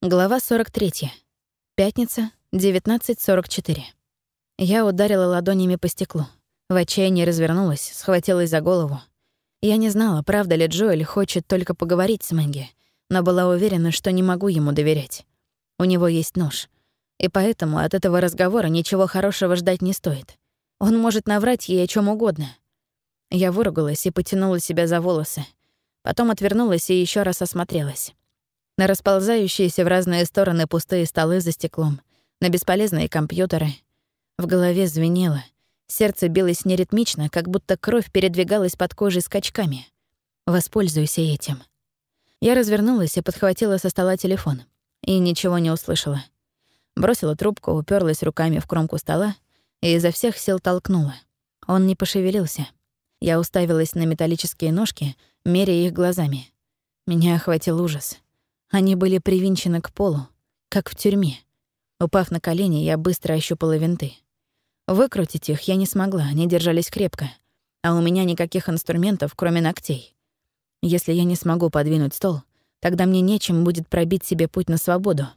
Глава 43. Пятница, 19.44. Я ударила ладонями по стеклу. В отчаянии развернулась, схватилась за голову. Я не знала, правда ли Джоэль хочет только поговорить с Мэнги, но была уверена, что не могу ему доверять. У него есть нож. И поэтому от этого разговора ничего хорошего ждать не стоит. Он может наврать ей о чем угодно. Я выругалась и потянула себя за волосы. Потом отвернулась и еще раз осмотрелась на расползающиеся в разные стороны пустые столы за стеклом, на бесполезные компьютеры. В голове звенело, сердце билось неритмично, как будто кровь передвигалась под кожей скачками. Воспользуйся этим. Я развернулась и подхватила со стола телефон. И ничего не услышала. Бросила трубку, уперлась руками в кромку стола и изо всех сил толкнула. Он не пошевелился. Я уставилась на металлические ножки, меряя их глазами. Меня охватил ужас. Они были привинчены к полу, как в тюрьме. Упав на колени, я быстро ощупала винты. Выкрутить их я не смогла, они держались крепко, а у меня никаких инструментов, кроме ногтей. Если я не смогу подвинуть стол, тогда мне нечем будет пробить себе путь на свободу.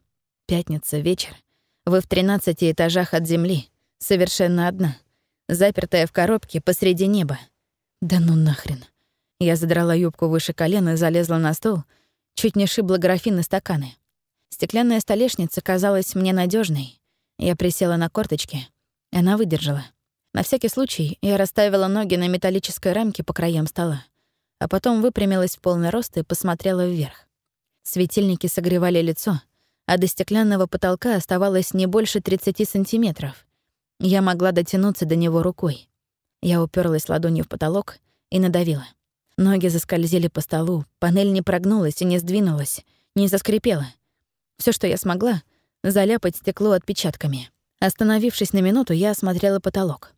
Пятница, вечер. Вы в 13 этажах от земли, совершенно одна, запертая в коробке посреди неба. Да ну нахрен. Я задрала юбку выше колена и залезла на стол — Чуть не шибла графин и стаканы. Стеклянная столешница казалась мне надежной. Я присела на корточки. Она выдержала. На всякий случай я расставила ноги на металлической рамке по краям стола, а потом выпрямилась в полный рост и посмотрела вверх. Светильники согревали лицо, а до стеклянного потолка оставалось не больше 30 сантиметров. Я могла дотянуться до него рукой. Я уперлась ладонью в потолок и надавила. Ноги заскользили по столу, панель не прогнулась и не сдвинулась, не заскрипела. Все, что я смогла — заляпать стекло отпечатками. Остановившись на минуту, я осмотрела потолок.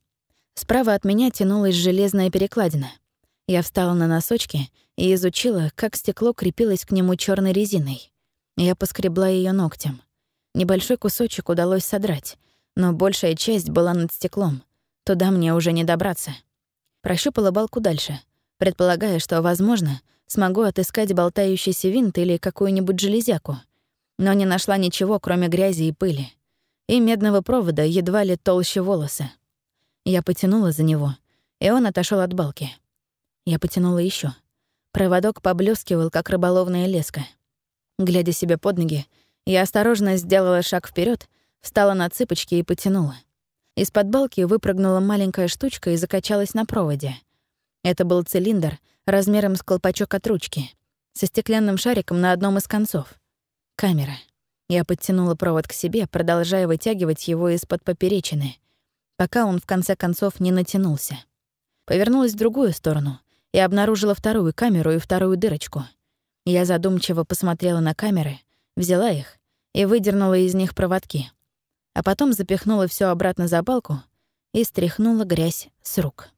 Справа от меня тянулась железная перекладина. Я встала на носочки и изучила, как стекло крепилось к нему черной резиной. Я поскребла ее ногтем. Небольшой кусочек удалось содрать, но большая часть была над стеклом. Туда мне уже не добраться. Прощупала балку дальше — предполагая, что, возможно, смогу отыскать болтающийся винт или какую-нибудь железяку, но не нашла ничего, кроме грязи и пыли, и медного провода едва ли толще волоса. Я потянула за него, и он отошел от балки. Я потянула еще. Проводок поблескивал, как рыболовная леска. Глядя себе под ноги, я осторожно сделала шаг вперед, встала на цыпочки и потянула. Из-под балки выпрыгнула маленькая штучка и закачалась на проводе — это был цилиндр размером с колпачок от ручки, со стеклянным шариком на одном из концов. Камера. Я подтянула провод к себе, продолжая вытягивать его из-под поперечины, пока он в конце концов не натянулся. Повернулась в другую сторону и обнаружила вторую камеру и вторую дырочку. Я задумчиво посмотрела на камеры, взяла их и выдернула из них проводки, а потом запихнула все обратно за балку и стряхнула грязь с рук.